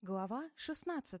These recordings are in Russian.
Глава 16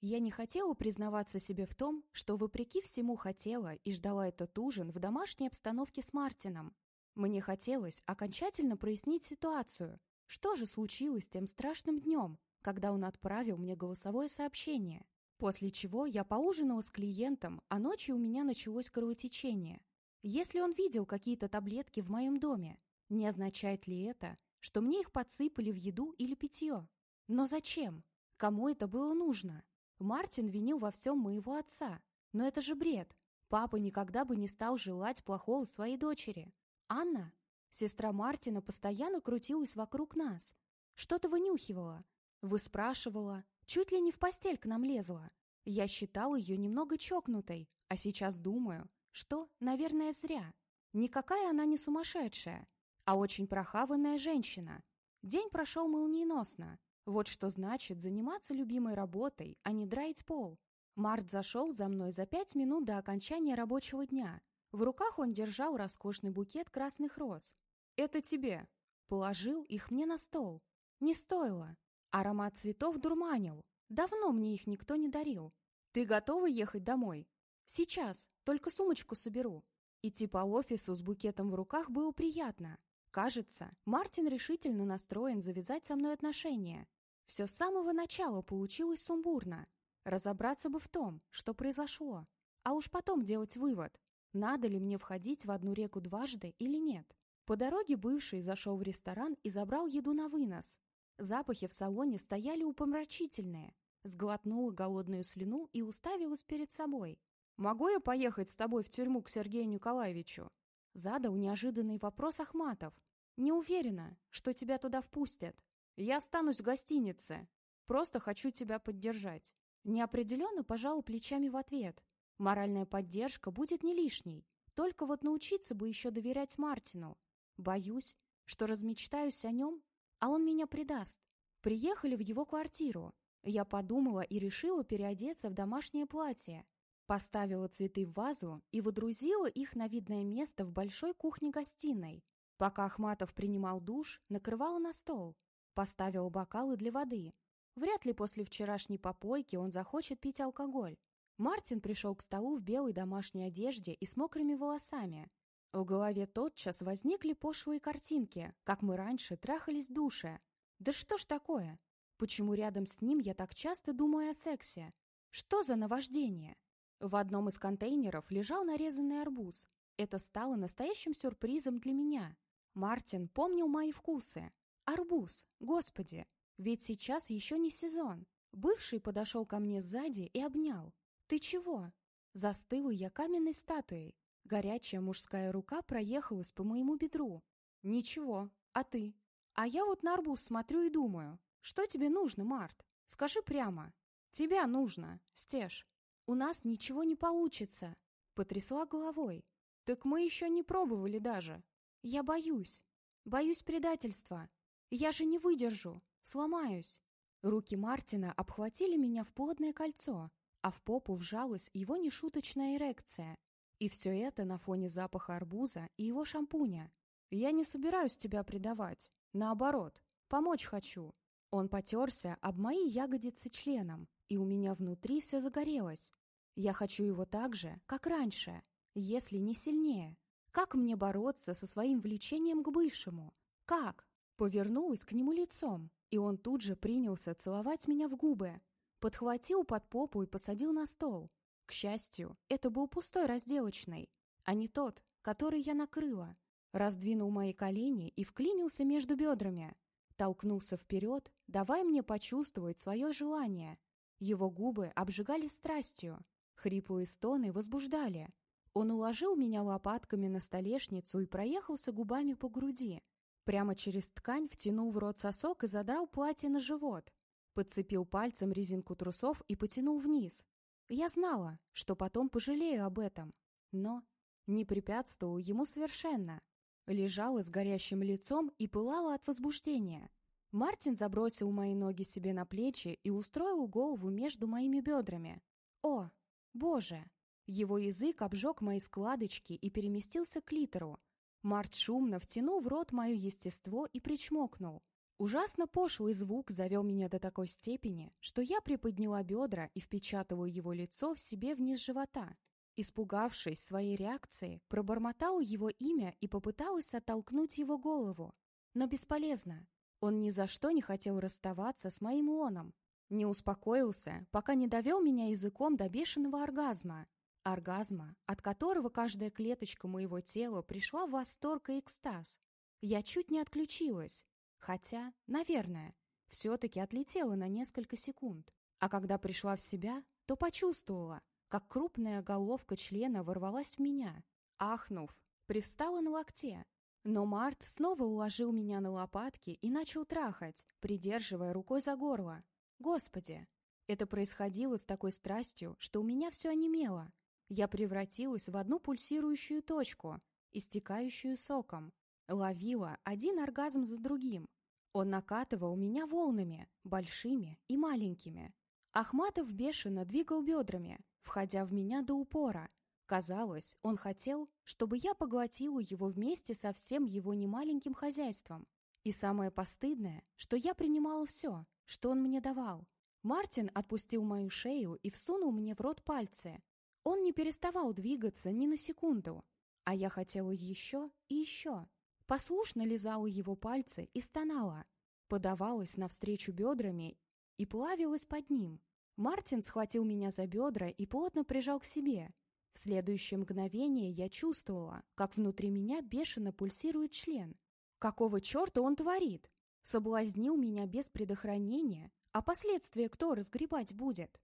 Я не хотела признаваться себе в том, что вопреки всему хотела и ждала этот ужин в домашней обстановке с Мартином. Мне хотелось окончательно прояснить ситуацию. Что же случилось тем страшным днем, когда он отправил мне голосовое сообщение? После чего я поужинала с клиентом, а ночью у меня началось кровотечение. Если он видел какие-то таблетки в моем доме, не означает ли это, что мне их подсыпали в еду или питье? Но зачем? Кому это было нужно? Мартин винил во всем моего отца. Но это же бред. Папа никогда бы не стал желать плохого своей дочери. Анна, сестра Мартина, постоянно крутилась вокруг нас. Что-то вынюхивала. Выспрашивала. Чуть ли не в постель к нам лезла. Я считал ее немного чокнутой, а сейчас думаю, что, наверное, зря. Никакая она не сумасшедшая, а очень прохаванная женщина. День прошел молниеносно. Вот что значит заниматься любимой работой, а не драить пол. Март зашел за мной за пять минут до окончания рабочего дня. В руках он держал роскошный букет красных роз. «Это тебе!» Положил их мне на стол. Не стоило. Аромат цветов дурманил. Давно мне их никто не дарил. «Ты готова ехать домой?» «Сейчас, только сумочку соберу». Идти по офису с букетом в руках было приятно. Кажется, Мартин решительно настроен завязать со мной отношения. Все с самого начала получилось сумбурно. Разобраться бы в том, что произошло. А уж потом делать вывод, надо ли мне входить в одну реку дважды или нет. По дороге бывший зашел в ресторан и забрал еду на вынос. Запахи в салоне стояли упомрачительные. Сглотнула голодную слюну и уставилась перед собой. «Могу я поехать с тобой в тюрьму к Сергею Николаевичу?» Задал неожиданный вопрос Ахматов. «Не уверена, что тебя туда впустят. Я останусь в гостинице. Просто хочу тебя поддержать. Неопределенно пожал плечами в ответ. Моральная поддержка будет не лишней. Только вот научиться бы еще доверять Мартину. Боюсь, что размечтаюсь о нем, а он меня предаст. Приехали в его квартиру. Я подумала и решила переодеться в домашнее платье. Поставила цветы в вазу и водрузила их на видное место в большой кухне-гостиной. Пока Ахматов принимал душ, накрывала на стол. Поставил бокалы для воды. Вряд ли после вчерашней попойки он захочет пить алкоголь. Мартин пришел к столу в белой домашней одежде и с мокрыми волосами. В голове тотчас возникли пошлые картинки, как мы раньше трахались в душе. Да что ж такое? Почему рядом с ним я так часто думаю о сексе? Что за наваждение? В одном из контейнеров лежал нарезанный арбуз. Это стало настоящим сюрпризом для меня. Мартин помнил мои вкусы. Арбуз, господи, ведь сейчас еще не сезон. Бывший подошел ко мне сзади и обнял. «Ты чего?» Застыла я каменной статуей. Горячая мужская рука проехалась по моему бедру. «Ничего. А ты?» «А я вот на арбуз смотрю и думаю. Что тебе нужно, Март? Скажи прямо. Тебя нужно, Стеж. У нас ничего не получится». Потрясла головой. «Так мы еще не пробовали даже. Я боюсь. Боюсь предательства. Я же не выдержу, сломаюсь. Руки Мартина обхватили меня в плотное кольцо, а в попу вжалась его нешуточная эрекция. И все это на фоне запаха арбуза и его шампуня. Я не собираюсь тебя предавать. Наоборот, помочь хочу. Он потерся об мои ягодицы членом, и у меня внутри все загорелось. Я хочу его так же, как раньше, если не сильнее. Как мне бороться со своим влечением к бывшему? Как? Повернулась к нему лицом, и он тут же принялся целовать меня в губы. Подхватил под попу и посадил на стол. К счастью, это был пустой разделочный, а не тот, который я накрыла. Раздвинул мои колени и вклинился между бедрами. Толкнулся вперед, давая мне почувствовать свое желание. Его губы обжигали страстью. Хриплые стоны возбуждали. Он уложил меня лопатками на столешницу и проехался губами по груди. Прямо через ткань втянул в рот сосок и задрал платье на живот. Подцепил пальцем резинку трусов и потянул вниз. Я знала, что потом пожалею об этом. Но не препятствовал ему совершенно. Лежала с горящим лицом и пылала от возбуждения. Мартин забросил мои ноги себе на плечи и устроил голову между моими бедрами. О, боже! Его язык обжег мои складочки и переместился к литеру, Март шумно втянул в рот мое естество и причмокнул. Ужасно пошлый звук завел меня до такой степени, что я приподняла бедра и впечатывала его лицо в себе вниз живота. Испугавшись своей реакции, пробормотала его имя и попыталась оттолкнуть его голову. Но бесполезно. Он ни за что не хотел расставаться с моим лоном. Не успокоился, пока не довел меня языком до бешеного оргазма. Оргазма, от которого каждая клеточка моего тела пришла в восторг и экстаз. Я чуть не отключилась, хотя, наверное, все-таки отлетела на несколько секунд. А когда пришла в себя, то почувствовала, как крупная головка члена ворвалась в меня. Ахнув, привстала на локте. Но Март снова уложил меня на лопатки и начал трахать, придерживая рукой за горло. Господи! Это происходило с такой страстью, что у меня все онемело. Я превратилась в одну пульсирующую точку, истекающую соком. Ловила один оргазм за другим. Он накатывал меня волнами, большими и маленькими. Ахматов бешено двигал бедрами, входя в меня до упора. Казалось, он хотел, чтобы я поглотила его вместе со всем его немаленьким хозяйством. И самое постыдное, что я принимала все, что он мне давал. Мартин отпустил мою шею и всунул мне в рот пальцы. Он не переставал двигаться ни на секунду, а я хотела еще и еще. Послушно лизала его пальцы и стонала, подавалась навстречу бедрами и плавилась под ним. Мартин схватил меня за бедра и плотно прижал к себе. В следующее мгновение я чувствовала, как внутри меня бешено пульсирует член. Какого черта он творит? Соблазнил меня без предохранения, а последствия кто разгребать будет?